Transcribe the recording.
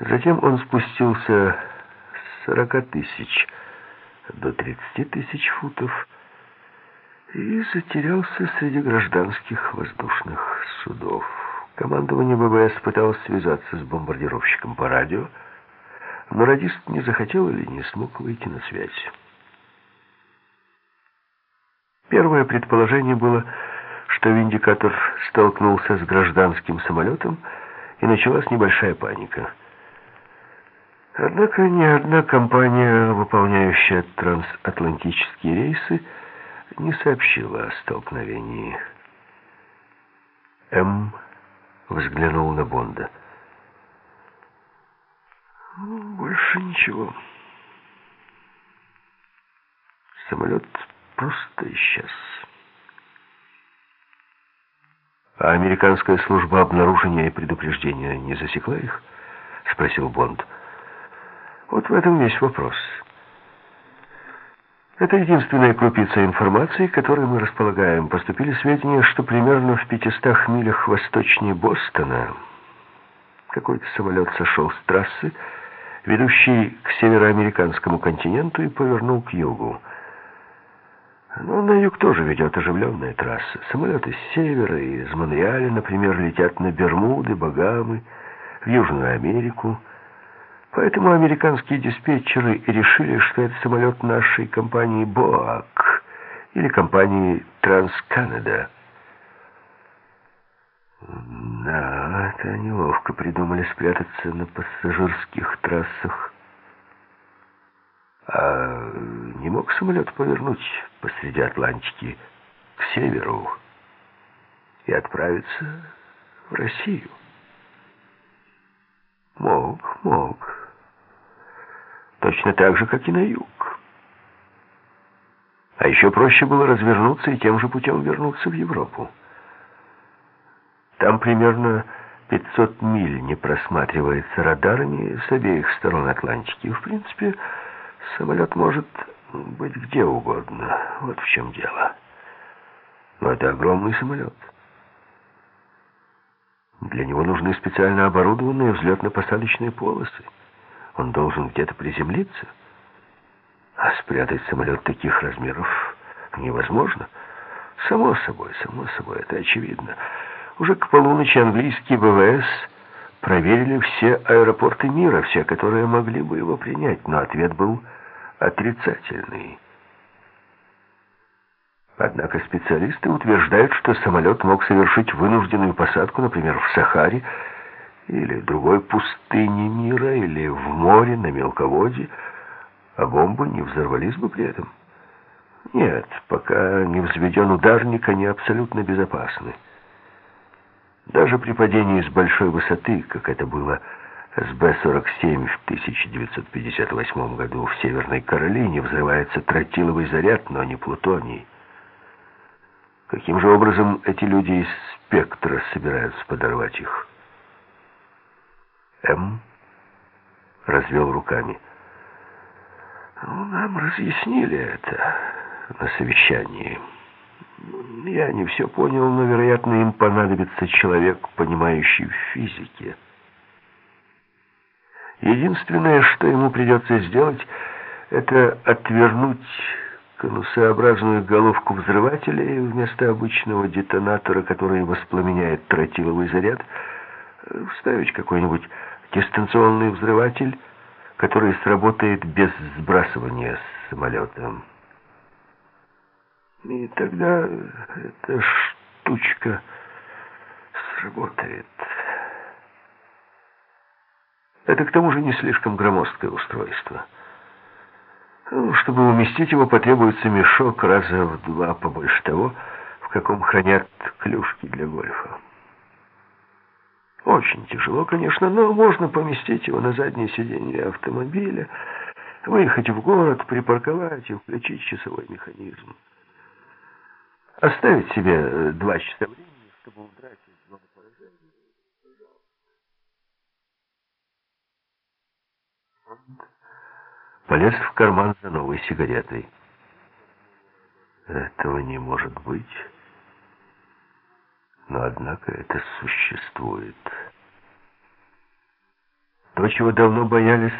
Затем он спустился с 40 тысяч до 30 тысяч футов и затерялся среди гражданских воздушных судов. Командование ВВС пыталось связаться с бомбардировщиком по радио, но радист не захотел или не смог выйти на связь. Первое предположение было, что виндикатор столкнулся с гражданским самолетом, и началась небольшая паника. Однако ни одна компания, выполняющая трансатлантические рейсы, не сообщила о столкновении. М. взглянул на Бонда. «Больше ничего. Самолет просто исчез». «А американская служба обнаружения и предупреждения не засекла их?» — спросил Бонд. «Вот в этом весь вопрос». Это единственная крупица информации, которой мы располагаем. Поступили сведения, что примерно в 500 милях восточнее Бостона какой-то самолет сошел с трассы, ведущей к североамериканскому континенту, и повернул к югу. Но на юг тоже ведет оживленная трасса. Самолеты с севера и из Монреаля, например, летят на Бермуды, Багамы, в Южную Америку. Поэтому американские диспетчеры решили, что это самолет нашей компании «Боак» или компании «Трансканада». Да, это они ловко придумали спрятаться на пассажирских трассах. А не мог самолет повернуть посреди Атлантики к северу и отправиться в Россию? Мог, мог точно так же, как и на юг. А еще проще было развернуться и тем же путем вернуться в Европу. Там примерно 500 миль не просматривается радарами с обеих сторон Атлантики. В принципе, самолет может быть где угодно. Вот в чем дело. Но это огромный самолет. Для него нужны специально оборудованные взлетно-посадочные полосы. Он должен где-то приземлиться. А спрятать самолет таких размеров невозможно. Само собой, само собой, это очевидно. Уже к полуночи английские ВВС проверили все аэропорты мира, все, которые могли бы его принять, но ответ был отрицательный. Однако специалисты утверждают, что самолет мог совершить вынужденную посадку, например, в Сахаре, или другой пустыне мира, или в море, на мелководье, а бомбы не взорвались бы при этом. Нет, пока не взведен ударник, они абсолютно безопасны. Даже при падении с большой высоты, как это было с Б-47 в 1958 году в Северной Каролине, взрывается тротиловый заряд, но не плутоний. Каким же образом эти люди из спектра собираются подорвать их? М. развел руками. Ну, нам разъяснили это на совещании. Я не все понял, но, вероятно, им понадобится человек, понимающий в физике. Единственное, что ему придется сделать, это отвернуть конусообразную головку взрывателя и вместо обычного детонатора, который воспламеняет тротиловый заряд, вставить какой-нибудь дистанционный взрыватель, который сработает без сбрасывания с самолета. И тогда эта штучка сработает. Это к тому же не слишком громоздкое устройство. Ну, чтобы уместить его, потребуется мешок раза в два побольше того, в каком хранят клюшки для гольфа. Очень тяжело, конечно, но можно поместить его на заднее сиденье автомобиля, выехать в город, припарковать и включить часовой механизм. Оставить себе э, два часа времени, чтобы удрать из зоны поражения. Полез в карман за новой сигаретой. Этого не может быть. Но, однако, это существует. То, чего давно боялись